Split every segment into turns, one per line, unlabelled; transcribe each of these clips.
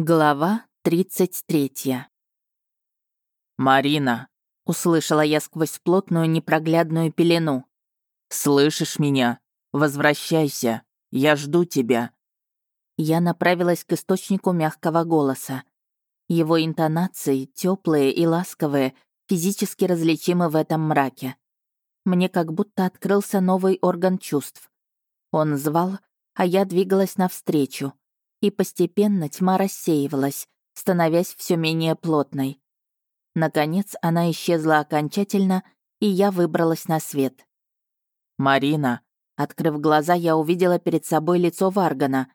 Глава 33.
«Марина!» — услышала я сквозь плотную непроглядную пелену. «Слышишь меня? Возвращайся! Я жду тебя!»
Я направилась к источнику мягкого голоса. Его интонации, теплые и ласковые, физически различимы в этом мраке. Мне как будто открылся новый орган чувств. Он звал, а я двигалась навстречу — и постепенно тьма рассеивалась, становясь все менее плотной. Наконец она исчезла окончательно, и я выбралась на свет.
«Марина!»
Открыв глаза, я увидела перед собой лицо Варгана.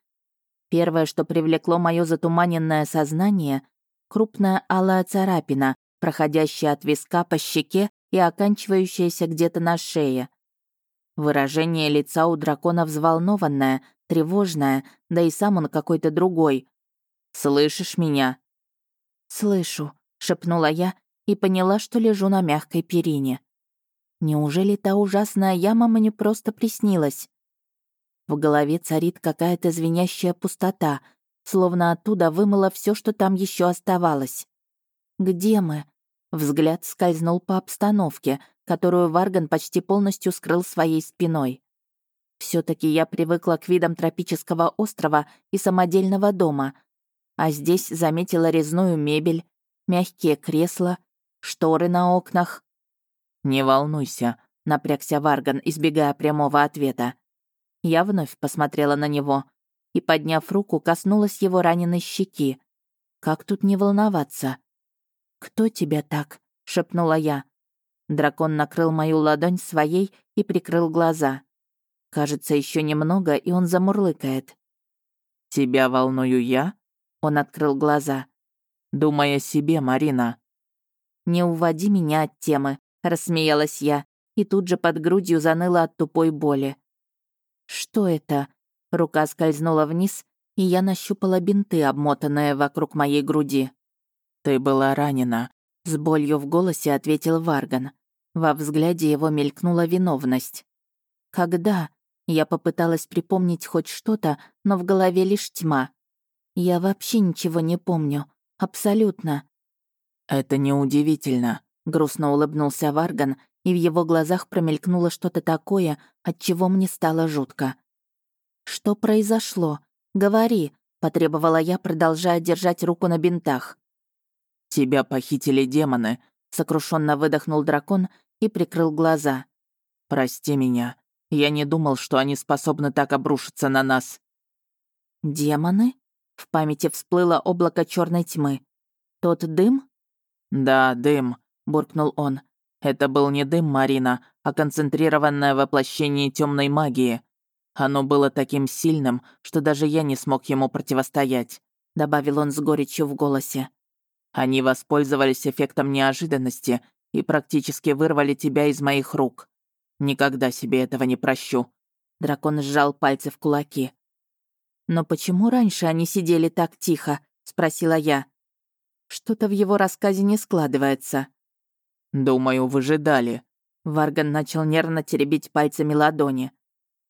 Первое, что привлекло мое затуманенное сознание — крупная алая царапина, проходящая от виска по щеке и оканчивающаяся где-то на шее. Выражение лица у дракона взволнованное, тревожная, да и сам он какой-то другой.
«Слышишь меня?»
«Слышу», — шепнула я и поняла, что лежу на мягкой перине. Неужели та ужасная яма мне просто приснилась? В голове царит какая-то звенящая пустота, словно оттуда вымыло все, что там еще оставалось. «Где мы?» Взгляд скользнул по обстановке, которую Варган почти полностью скрыл своей спиной все таки я привыкла к видам тропического острова и самодельного дома, а здесь заметила резную мебель, мягкие кресла, шторы на окнах.
«Не волнуйся», — напрягся Варган, избегая прямого ответа.
Я вновь посмотрела на него и, подняв руку, коснулась его раненой щеки. Как тут не волноваться? «Кто тебя так?» — шепнула я. Дракон накрыл мою ладонь своей и прикрыл глаза. Кажется, еще немного, и он замурлыкает.
«Тебя волную я?» Он открыл глаза. «Думай о себе, Марина».
«Не уводи меня от темы», — рассмеялась я, и тут же под грудью заныла от тупой боли. «Что это?» Рука скользнула вниз, и я нащупала бинты, обмотанные вокруг моей груди.
«Ты была ранена», —
с болью в голосе ответил Варган. Во взгляде его мелькнула виновность. «Когда?» Я попыталась припомнить хоть что-то, но в голове лишь тьма. Я вообще ничего не помню. Абсолютно.
«Это неудивительно», —
грустно улыбнулся Варган, и в его глазах промелькнуло что-то такое, от чего мне стало жутко. «Что произошло? Говори», — потребовала я, продолжая держать руку на бинтах.
«Тебя похитили демоны», — сокрушенно выдохнул дракон и прикрыл глаза. «Прости меня. Я не думал, что они способны так обрушиться на нас».
«Демоны?» В памяти всплыло облако черной тьмы. «Тот дым?»
«Да, дым», — буркнул он. «Это был не дым, Марина, а концентрированное воплощение темной магии. Оно было таким сильным, что даже я не смог ему противостоять», — добавил он с горечью в голосе. «Они воспользовались эффектом неожиданности и практически вырвали тебя из моих рук. Никогда себе этого не прощу».
Дракон сжал пальцы в кулаки. «Но почему раньше они сидели так тихо?» — спросила я. Что-то в его рассказе не складывается.
«Думаю, выжидали».
Варган начал нервно теребить пальцами ладони.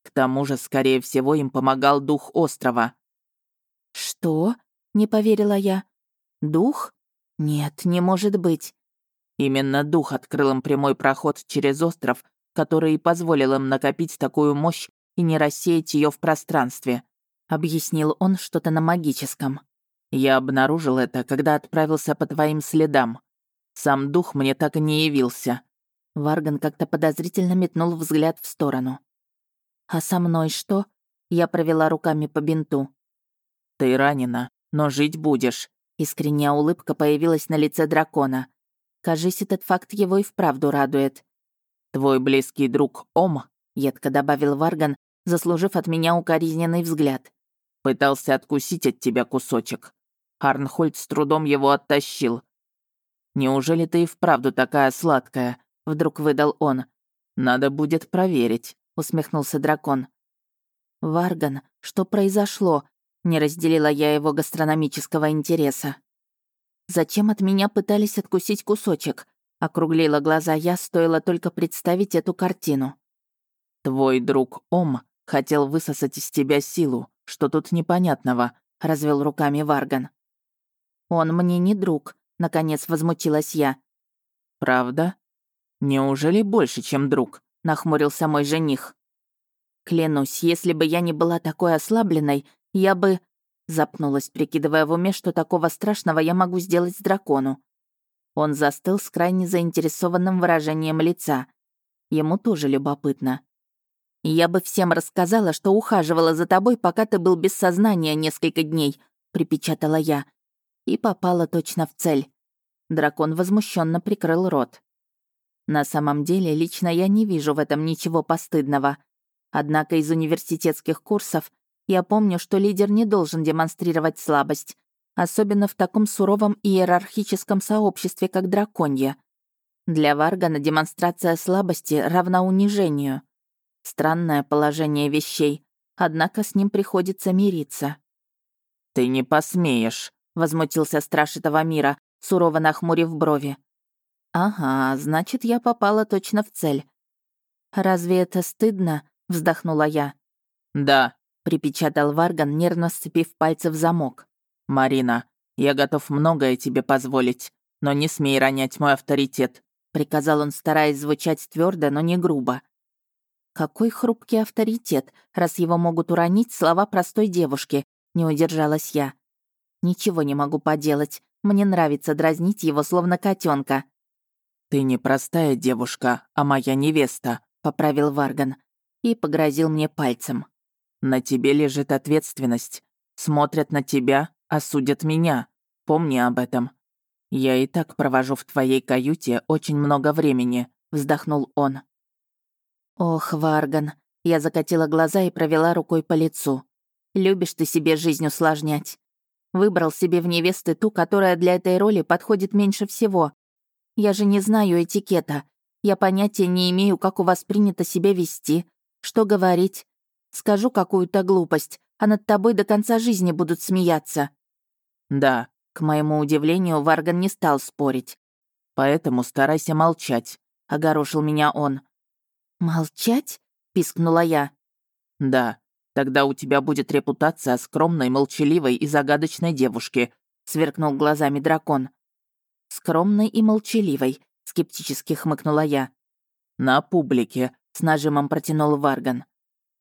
К тому же, скорее всего, им помогал дух острова.
«Что?» — не поверила я. «Дух? Нет, не может быть».
Именно дух открыл им прямой проход через остров который и позволил им накопить такую мощь и не рассеять ее в пространстве.
Объяснил он что-то на магическом.
Я обнаружил это, когда отправился по твоим следам. Сам дух мне так и не явился.
Варган как-то подозрительно метнул взгляд в сторону. «А со мной что?» Я провела руками по бинту.
«Ты ранена, но жить будешь».
Искренняя улыбка появилась на лице дракона. Кажись, этот факт его и вправду радует.
«Твой близкий друг Ом», — едко добавил Варган, заслужив от меня укоризненный взгляд. «Пытался откусить от тебя кусочек. Арнхольд с трудом его оттащил. «Неужели ты и вправду такая сладкая?» — вдруг выдал он. «Надо будет проверить», — усмехнулся дракон.
«Варган, что произошло?» — не разделила я его гастрономического интереса. «Зачем от меня пытались откусить кусочек? Округлила глаза я, стоило только представить эту картину.
«Твой друг Ом хотел высосать из тебя силу. Что тут непонятного?» — развел руками Варган.
Он мне не друг, наконец возмутилась я.
Правда? Неужели больше, чем друг? нахмурился мой жених.
Клянусь, если бы я не была такой ослабленной, я бы... Запнулась, прикидывая в уме, что такого страшного я могу сделать с дракону. Он застыл с крайне заинтересованным выражением лица. Ему тоже любопытно. «Я бы всем рассказала, что ухаживала за тобой, пока ты был без сознания несколько дней», — припечатала я. И попала точно в цель. Дракон возмущенно прикрыл рот. На самом деле, лично я не вижу в этом ничего постыдного. Однако из университетских курсов я помню, что лидер не должен демонстрировать слабость, особенно в таком суровом иерархическом сообществе, как драконья. Для Варгана демонстрация слабости равна унижению. Странное положение вещей, однако с ним приходится мириться.
«Ты не посмеешь», — возмутился страж этого мира, сурово нахмурив брови.
«Ага, значит, я попала точно в цель. Разве это стыдно?» — вздохнула я.
«Да», —
припечатал Варган, нервно сцепив пальцы в замок.
«Марина, я готов многое тебе позволить, но не смей ронять мой авторитет», — приказал он, стараясь звучать твердо, но не грубо.
Какой хрупкий авторитет, раз его могут уронить слова простой девушки, не удержалась я. Ничего не могу поделать. Мне нравится дразнить его, словно котенка.
«Ты не простая девушка, а моя невеста», — поправил Варган и погрозил мне пальцем. «На тебе лежит ответственность. Смотрят на тебя, осудят меня. Помни об этом. Я и так провожу в твоей каюте очень много времени», — вздохнул он.
«Ох, Варган!» Я закатила глаза и провела рукой по лицу. «Любишь ты себе жизнь усложнять. Выбрал себе в невесты ту, которая для этой роли подходит меньше всего. Я же не знаю этикета. Я понятия не имею, как у вас принято себя вести, что говорить. Скажу какую-то глупость, а над тобой до конца жизни будут смеяться».
«Да», — к моему удивлению, Варган не стал спорить. «Поэтому старайся молчать», — огорошил меня он.
«Молчать?» — пискнула я.
«Да, тогда у тебя будет репутация скромной, молчаливой и загадочной девушки», — сверкнул глазами дракон.
«Скромной и молчаливой», — скептически хмыкнула я.
«На публике», — с нажимом протянул Варган.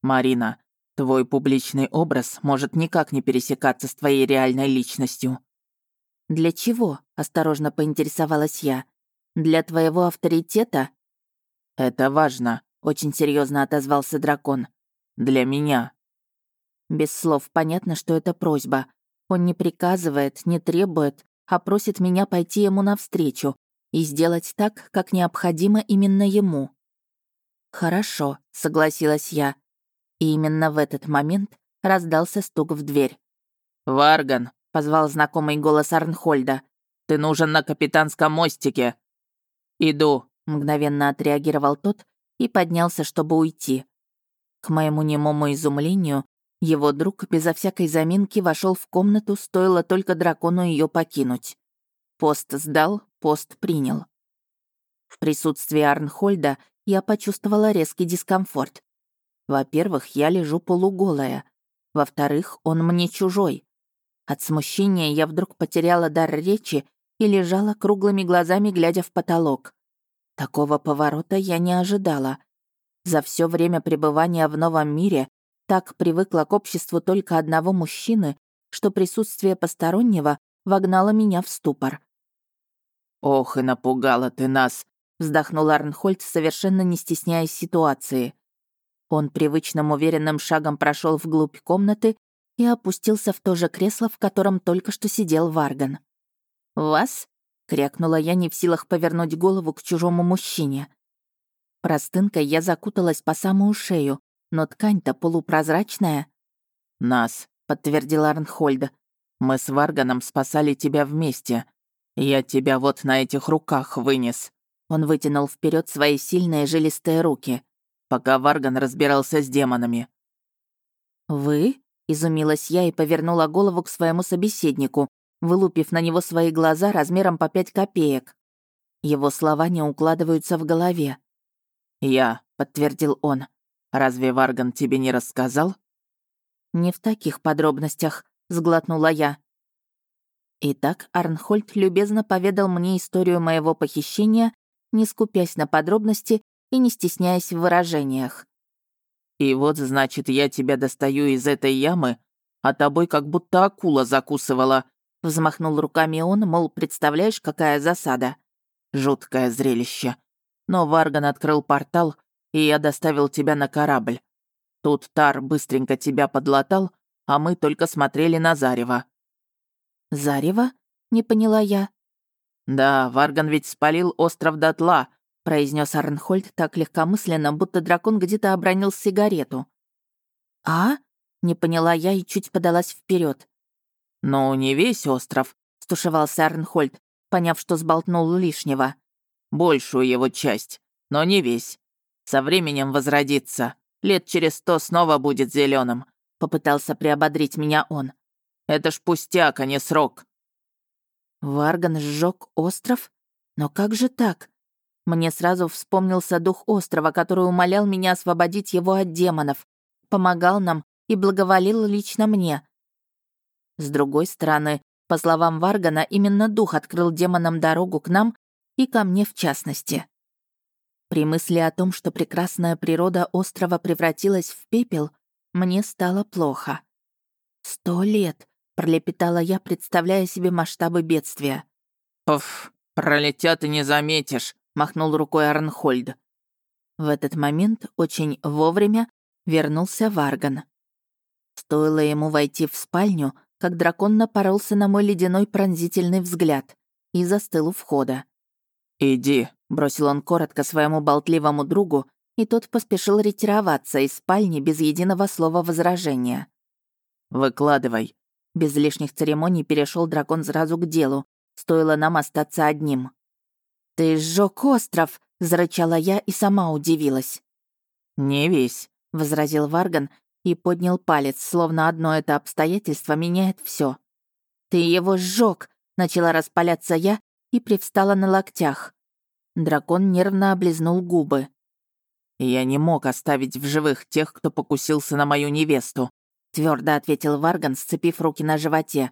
«Марина, твой публичный образ может никак не пересекаться с твоей реальной личностью».
«Для чего?» — осторожно поинтересовалась я. «Для твоего авторитета?»
«Это важно», — очень серьезно отозвался дракон. «Для меня».
Без слов понятно, что это просьба. Он не приказывает, не требует, а просит меня пойти ему навстречу и сделать так, как необходимо именно ему. «Хорошо», — согласилась я. И именно в этот момент раздался стук в дверь.
«Варган», — позвал знакомый голос Арнхольда. «Ты нужен на капитанском мостике». «Иду»,
Мгновенно отреагировал тот и поднялся, чтобы уйти. К моему немому изумлению, его друг безо всякой заминки вошел в комнату, стоило только дракону ее покинуть. Пост сдал, пост принял. В присутствии Арнхольда я почувствовала резкий дискомфорт. Во-первых, я лежу полуголая. Во-вторых, он мне чужой. От смущения я вдруг потеряла дар речи и лежала круглыми глазами, глядя в потолок. Такого поворота я не ожидала. За все время пребывания в новом мире так привыкла к обществу только одного мужчины, что присутствие постороннего вогнало меня в ступор.
«Ох, и напугала ты нас!» — вздохнул Арнхольд, совершенно не стесняясь ситуации.
Он привычным уверенным шагом прошел вглубь комнаты и опустился в то же кресло, в котором только что сидел Варган. «Вас?» — крякнула я, не в силах повернуть голову к чужому мужчине. Простынкой я закуталась по самую шею, но ткань-то полупрозрачная.
«Нас», — подтвердил Арнхольд. «Мы с Варганом спасали тебя вместе. Я тебя вот на этих руках вынес».
Он вытянул вперед свои сильные жилистые руки.
Пока Варган разбирался с демонами.
«Вы?» — изумилась я и повернула голову к своему собеседнику, вылупив на него свои глаза размером по пять копеек. Его слова не укладываются в голове.
«Я», — подтвердил он. «Разве Варган тебе не рассказал?»
«Не в таких подробностях», — сглотнула я. Итак, Арнхольд любезно поведал мне историю моего похищения, не скупясь на подробности и не стесняясь в выражениях.
«И вот, значит, я тебя достаю из этой ямы, а тобой как будто акула закусывала», взмахнул руками он, мол, представляешь, какая засада. Жуткое зрелище. Но Варган открыл портал, и я доставил тебя на корабль. Тут Тар быстренько тебя подлатал, а мы только смотрели на зарево».
«Зарево?» — не поняла я.
«Да, Варган ведь спалил остров дотла», — произнес Арнхольд так легкомысленно, будто дракон где-то обронил сигарету.
«А?» — не поняла я и чуть подалась вперед.
«Ну, не весь остров», — стушевался Арнхольд, поняв, что сболтнул лишнего. «Большую его часть, но не весь. Со временем возродится. Лет через сто снова будет зеленым. попытался приободрить меня он. «Это ж пустяк, а не срок».
Варган сжег остров? Но как же так? Мне сразу вспомнился дух острова, который умолял меня освободить его от демонов, помогал нам и благоволил лично мне. С другой стороны, по словам Варгана, именно дух открыл демонам дорогу к нам и ко мне в частности. При мысли о том, что прекрасная природа острова превратилась в пепел, мне стало плохо. «Сто лет», — пролепетала я, представляя себе масштабы бедствия.
«Пф, пролетят и не заметишь», — махнул рукой Арнхольд.
В этот момент, очень вовремя, вернулся Варган. Стоило ему войти в спальню, как дракон напоролся на мой ледяной пронзительный взгляд и застыл у входа.
«Иди», — бросил он коротко своему болтливому другу, и тот поспешил ретироваться из спальни без единого слова возражения. «Выкладывай».
Без лишних церемоний перешел дракон сразу к делу. Стоило нам остаться одним. «Ты сжёг остров!» — зарычала я и сама удивилась.
«Не весь», — возразил Варган и поднял палец, словно одно это обстоятельство меняет все.
«Ты его сжёг!» — начала распаляться я и привстала на локтях. Дракон нервно облизнул губы.
«Я не мог оставить в живых тех, кто покусился на мою невесту»,
твердо ответил Варган, сцепив руки на животе.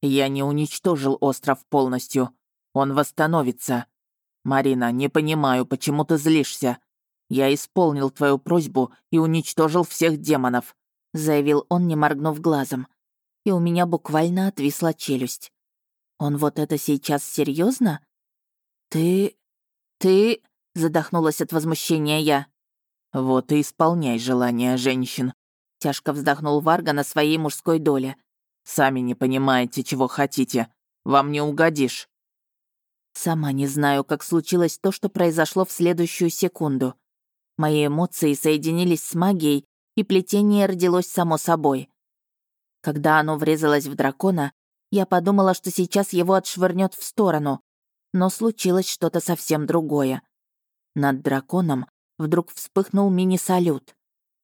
«Я не уничтожил остров полностью. Он восстановится. Марина, не понимаю, почему ты злишься. Я исполнил твою просьбу и уничтожил всех демонов»,
заявил он, не моргнув глазом. И у меня буквально отвисла челюсть. Он вот это сейчас серьезно? Ты... ты... задохнулась от возмущения я.
Вот и исполняй желания женщин. Тяжко вздохнул Варга на своей мужской доле. Сами не понимаете, чего хотите. Вам не угодишь.
Сама не знаю, как случилось то, что произошло в следующую секунду. Мои эмоции соединились с магией, и плетение родилось само собой. Когда оно врезалось в дракона, я подумала, что сейчас его отшвырнет в сторону, но случилось что-то совсем другое. Над драконом вдруг вспыхнул мини-салют.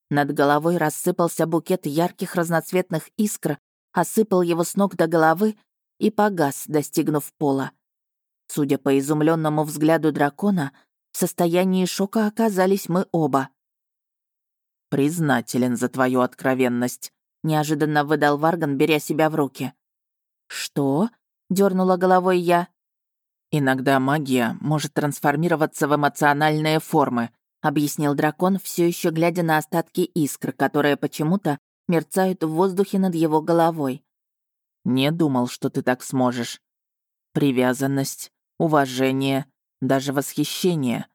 Над головой рассыпался букет ярких разноцветных искр, осыпал его с ног до головы и погас, достигнув пола. Судя по изумленному взгляду дракона, в состоянии шока оказались мы оба.
«Признателен за твою откровенность», — неожиданно выдал Варган, беря себя в руки.
«Что?» — дернула головой я.
«Иногда магия может трансформироваться в эмоциональные формы», — объяснил дракон, все еще глядя на остатки искр, которые почему-то мерцают в воздухе над его головой. «Не думал, что ты так сможешь. Привязанность, уважение, даже восхищение.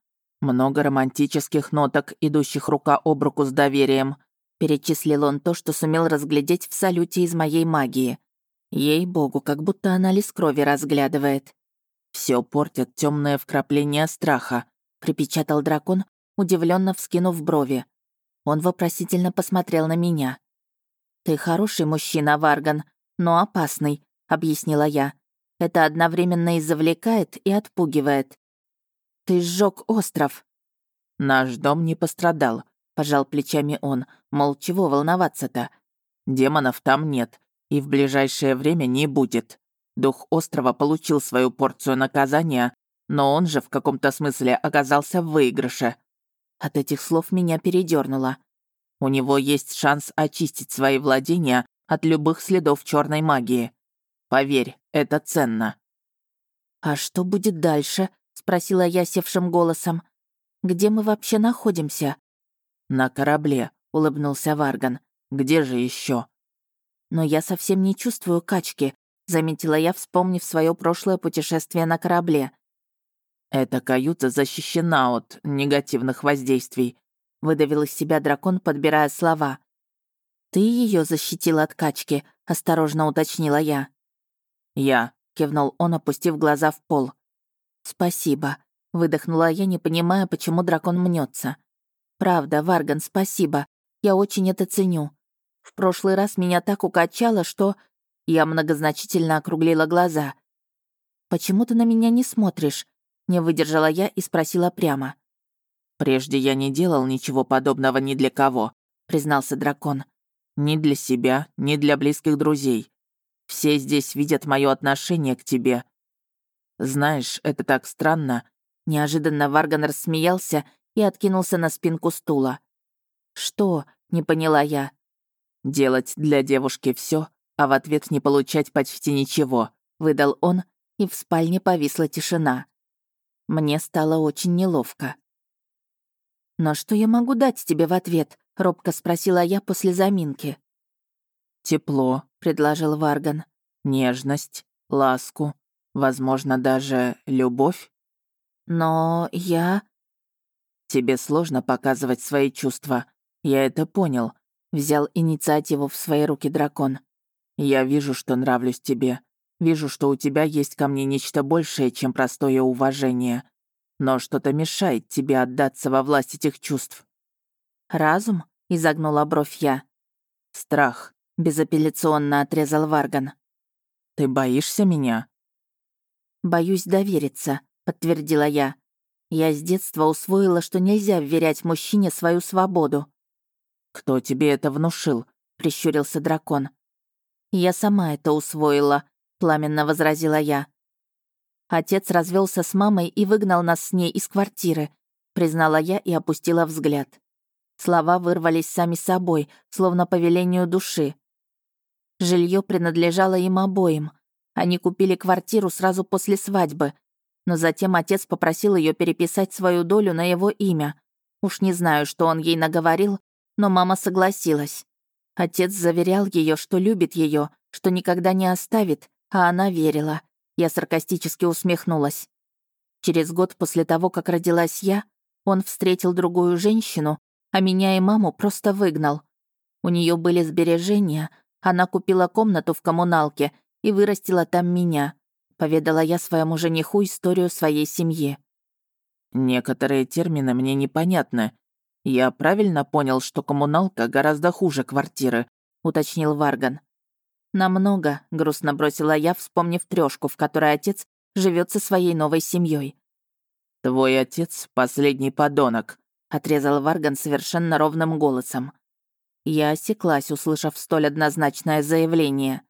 Много романтических ноток, идущих рука об руку с доверием», — перечислил он то, что сумел разглядеть в салюте из моей магии. Ей-богу, как будто анализ крови разглядывает. Все портят темное вкрапление страха», — припечатал дракон, удивленно вскинув брови. Он вопросительно посмотрел на меня. «Ты хороший мужчина, Варган, но опасный», — объяснила я. «Это одновременно и завлекает, и отпугивает. Ты сжег остров». «Наш дом не пострадал», — пожал плечами он, мол, чего волноваться-то? «Демонов там нет, и в ближайшее время не будет. Дух острова получил свою порцию наказания, но он же в каком-то смысле оказался в выигрыше. От этих слов меня передернуло. У него есть шанс очистить свои владения от любых следов черной магии. Поверь, это ценно».
«А что будет дальше?» — спросила я севшим голосом. «Где мы вообще находимся?»
«На корабле», — улыбнулся Варган. «Где же еще?
«Но я совсем не чувствую качки», — заметила я, вспомнив свое прошлое путешествие на корабле.
«Эта каюта защищена от негативных воздействий», — выдавил из себя дракон, подбирая слова.
«Ты ее защитил от качки», — осторожно уточнила я.
«Я», — кивнул он, опустив глаза в пол.
«Спасибо», — выдохнула я, не понимая, почему дракон мнется. «Правда, Варган, спасибо. Я очень это ценю. В прошлый раз меня так укачало, что...» Я многозначительно округлила глаза. «Почему ты на меня не смотришь?» Не выдержала я и спросила прямо.
«Прежде я не делал ничего подобного ни для кого», — признался дракон. «Ни для себя, ни для близких друзей. Все здесь видят мое отношение к тебе. Знаешь, это так странно».
Неожиданно Варган рассмеялся и откинулся на спинку стула. «Что?» — не поняла я.
«Делать для девушки все, а в ответ не получать почти ничего», — выдал он, и в спальне повисла тишина.
Мне стало очень неловко. «Но что я могу дать тебе в ответ?» — робко спросила я после заминки.
«Тепло», — предложил Варган. «Нежность, ласку, возможно, даже любовь».
«Но я...»
«Тебе сложно показывать свои чувства. Я это понял», — взял инициативу в свои руки дракон. «Я вижу, что нравлюсь тебе. Вижу, что у тебя есть ко мне нечто большее, чем простое уважение. Но что-то мешает тебе отдаться во власть этих чувств».
«Разум?» — изогнула бровь я.
«Страх», —
безапелляционно отрезал Варган.
«Ты боишься меня?»
«Боюсь довериться», — подтвердила я. «Я с детства усвоила, что нельзя вверять мужчине свою свободу».
«Кто тебе это внушил?» — прищурился дракон.
«Я сама это усвоила», пламенно возразила я. Отец развелся с мамой и выгнал нас с ней из квартиры, признала я и опустила взгляд. Слова вырвались сами собой, словно по велению души. Жилье принадлежало им обоим. Они купили квартиру сразу после свадьбы, но затем отец попросил ее переписать свою долю на его имя. Уж не знаю, что он ей наговорил, но мама согласилась. Отец заверял ее, что любит ее, что никогда не оставит, а она верила. Я саркастически усмехнулась. Через год после того, как родилась я, он встретил другую женщину, а меня и маму просто выгнал. У нее были сбережения, она купила комнату в коммуналке и вырастила там меня. Поведала я своему жениху историю своей семьи.
«Некоторые термины мне непонятны. Я правильно понял, что коммуналка гораздо хуже квартиры», — уточнил Варган.
«Намного», — грустно бросила я, вспомнив трёшку, в которой отец живет со своей новой семьей.
«Твой отец — последний подонок», —
отрезал Варган совершенно ровным голосом. Я осеклась, услышав столь однозначное заявление.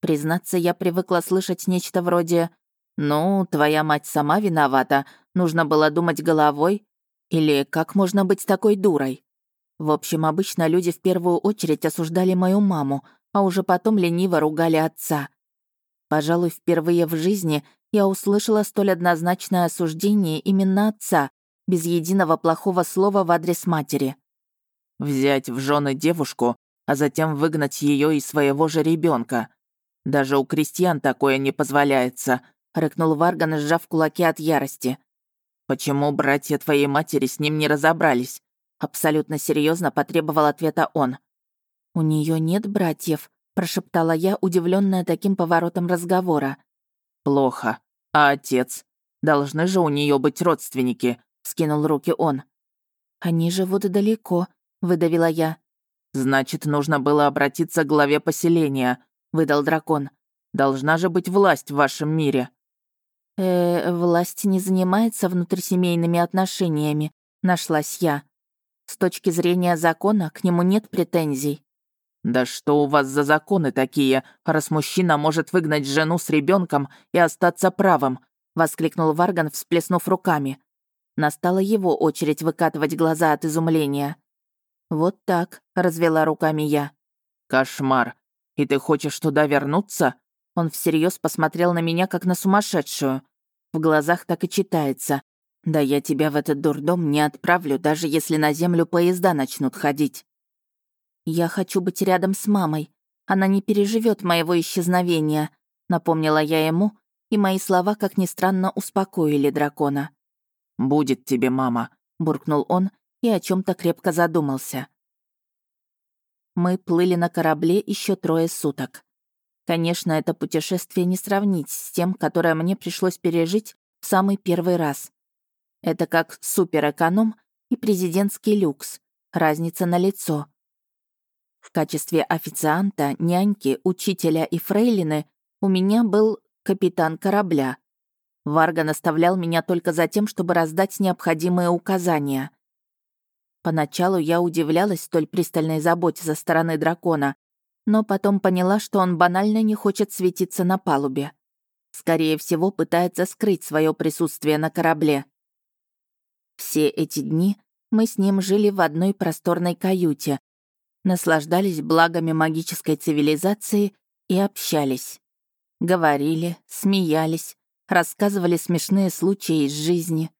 Признаться, я привыкла слышать нечто вроде «Ну, твоя мать сама виновата, нужно было думать головой» или «Как можно быть такой дурой?» В общем, обычно люди в первую очередь осуждали мою маму, а уже потом лениво ругали отца. Пожалуй, впервые в жизни я услышала столь однозначное осуждение именно отца, без единого плохого слова в адрес матери.
«Взять в жены девушку, а затем выгнать ее и своего же ребенка. Даже у крестьян такое не позволяется», — рыкнул Варган, сжав кулаки от ярости. «Почему братья твоей матери с ним не разобрались?» Абсолютно серьезно потребовал ответа он.
«У нее нет братьев», — прошептала я, удивленная таким поворотом разговора.
«Плохо. А отец? Должны же у нее быть родственники», — скинул руки он.
«Они живут далеко», — выдавила я.
«Значит, нужно было обратиться к главе поселения», — выдал дракон. «Должна же быть власть в вашем мире».
«Э, власть не занимается внутрисемейными отношениями», — нашлась я. «С точки зрения закона к нему нет претензий».
«Да что у вас за законы такие, раз мужчина может выгнать жену с ребенком и остаться правым?» — воскликнул Варган, всплеснув руками.
Настала его очередь выкатывать глаза от изумления. «Вот так», — развела руками я.
«Кошмар. И ты хочешь туда вернуться?»
Он всерьез посмотрел на меня, как на сумасшедшую. В глазах так и читается. «Да я тебя в этот дурдом не отправлю, даже если на землю поезда начнут ходить». «Я хочу быть рядом с мамой. Она не переживет моего исчезновения», — напомнила я ему, и мои слова, как ни странно, успокоили дракона.
«Будет тебе мама», — буркнул он и о чем то крепко задумался.
Мы плыли на корабле еще трое суток. Конечно, это путешествие не сравнить с тем, которое мне пришлось пережить в самый первый раз. Это как суперэконом и президентский люкс. Разница на лицо. В качестве официанта, няньки, учителя и фрейлины у меня был капитан корабля. Варга наставлял меня только за тем, чтобы раздать необходимые указания. Поначалу я удивлялась столь пристальной заботе со стороны дракона, но потом поняла, что он банально не хочет светиться на палубе. Скорее всего, пытается скрыть свое присутствие на корабле. Все эти дни мы с ним жили в одной просторной каюте, наслаждались благами магической цивилизации и общались. Говорили, смеялись, рассказывали смешные случаи из жизни.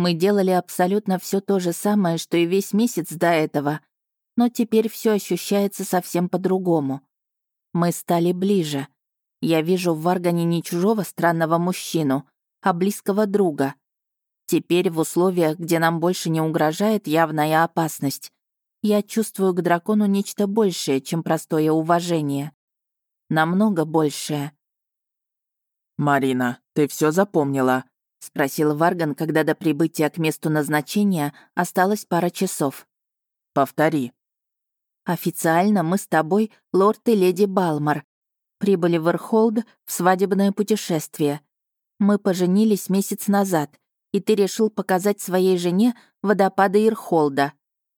Мы делали абсолютно все то же самое, что и весь месяц до этого, но теперь все ощущается совсем по-другому. Мы стали ближе. Я вижу в Варгане не чужого странного мужчину, а близкого друга. Теперь в условиях, где нам больше не угрожает явная опасность, я чувствую к дракону нечто большее, чем простое уважение. Намного большее.
«Марина, ты все запомнила?» — спросил Варган, когда до прибытия к месту назначения осталось пара часов. «Повтори».
«Официально мы с тобой лорд и леди Балмар. Прибыли в Эрхолд в свадебное путешествие. Мы поженились месяц назад, и ты решил показать своей жене водопады Ирхолда.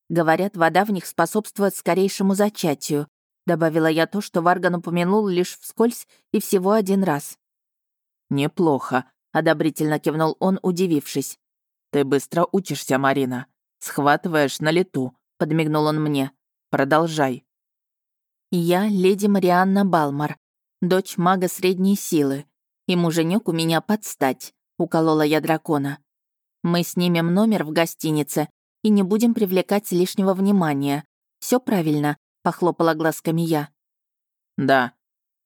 Говорят, вода в них способствует скорейшему зачатию. Добавила я то, что Варган упомянул лишь вскользь и всего один раз.
«Неплохо», — одобрительно кивнул он, удивившись. «Ты быстро учишься, Марина. Схватываешь на лету», — подмигнул он мне. «Продолжай».
«Я леди Марианна Балмар, дочь мага средней силы, и муженек у меня подстать», — уколола я дракона. «Мы снимем номер в гостинице и не будем привлекать лишнего внимания. Все правильно», — похлопала глазками я.
«Да,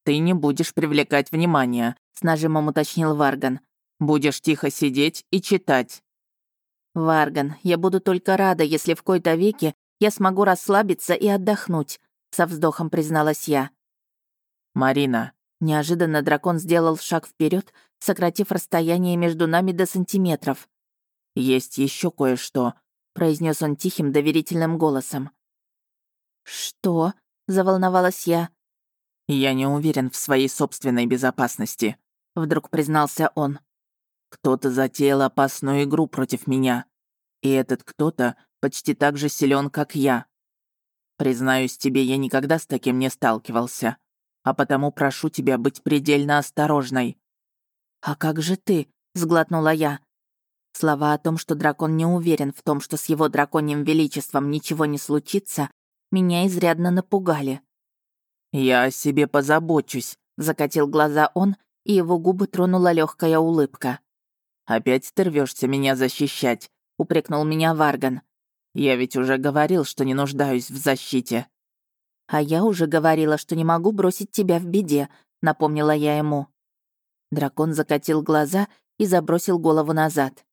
ты не будешь привлекать внимания», с нажимом уточнил Варган. «Будешь тихо сидеть и читать».
«Варган, я буду только рада, если в кои-то веке я смогу расслабиться и отдохнуть», со вздохом призналась я.
«Марина».
Неожиданно дракон сделал шаг вперед, сократив расстояние между нами до сантиметров.
«Есть еще кое-что», — произнес он тихим, доверительным голосом.
«Что?» — заволновалась я.
«Я не уверен в своей собственной безопасности», вдруг признался он. Кто-то затеял опасную игру против меня. И этот кто-то почти так же силен, как я. Признаюсь тебе, я никогда с таким не сталкивался. А потому прошу тебя быть предельно осторожной.
«А как же ты?» — сглотнула я. Слова о том, что дракон не уверен в том, что с его драконьим величеством ничего не случится, меня изрядно напугали.
«Я о себе позабочусь», — закатил глаза он и его губы тронула легкая улыбка. «Опять ты рвешься меня защищать», — упрекнул меня Варган. «Я ведь уже говорил, что не нуждаюсь в защите».
«А я уже говорила, что не могу бросить тебя в беде», — напомнила я ему. Дракон закатил глаза и забросил голову назад.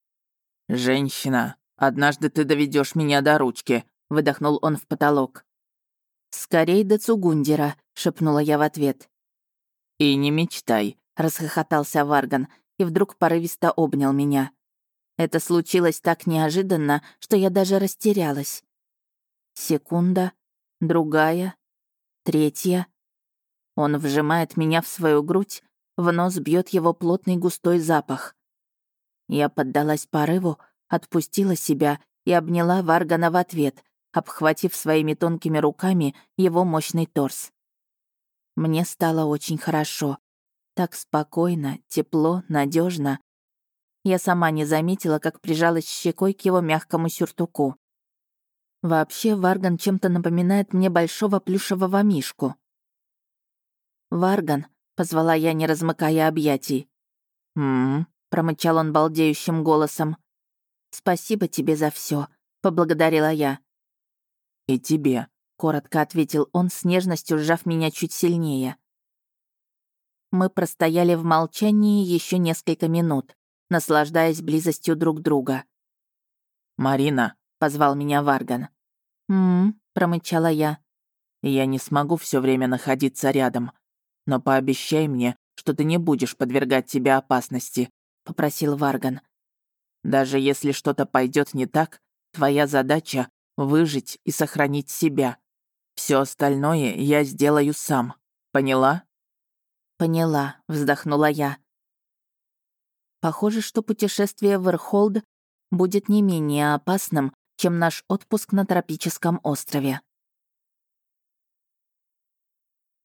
«Женщина, однажды ты доведешь меня до ручки», — выдохнул он в потолок.
«Скорей до Цугундера», — шепнула я в ответ.
«И не мечтай»,
расхохотался Варган и вдруг порывисто обнял меня. Это случилось так неожиданно, что я даже растерялась. Секунда, другая, третья. Он вжимает меня в свою грудь, в нос бьет его плотный густой запах. Я поддалась порыву, отпустила себя и обняла Варгана в ответ, обхватив своими тонкими руками его мощный торс. Мне стало очень хорошо. Так спокойно, тепло, надежно. Я сама не заметила, как прижалась щекой к его мягкому сюртуку. Вообще, Варган чем-то напоминает мне большого плюшевого мишку. «Варган, — позвала я, не размыкая объятий.
«М-м»,
промычал он балдеющим голосом. «Спасибо тебе за все, поблагодарила я.
«И тебе», — коротко ответил он, с нежностью сжав меня чуть сильнее.
Мы простояли в молчании еще несколько минут, наслаждаясь близостью друг друга.
«Марина», — позвал меня Варган.
«М-м», промычала я.
«Я не смогу все время находиться рядом, но пообещай мне, что ты не будешь подвергать себя опасности», — попросил Варган. «Даже если что-то пойдет не так, твоя задача — выжить и сохранить себя. Все остальное я сделаю сам. Поняла?»
«Поняла», — вздохнула я. Похоже, что путешествие в Эрхолд будет не менее опасным, чем наш отпуск на тропическом острове.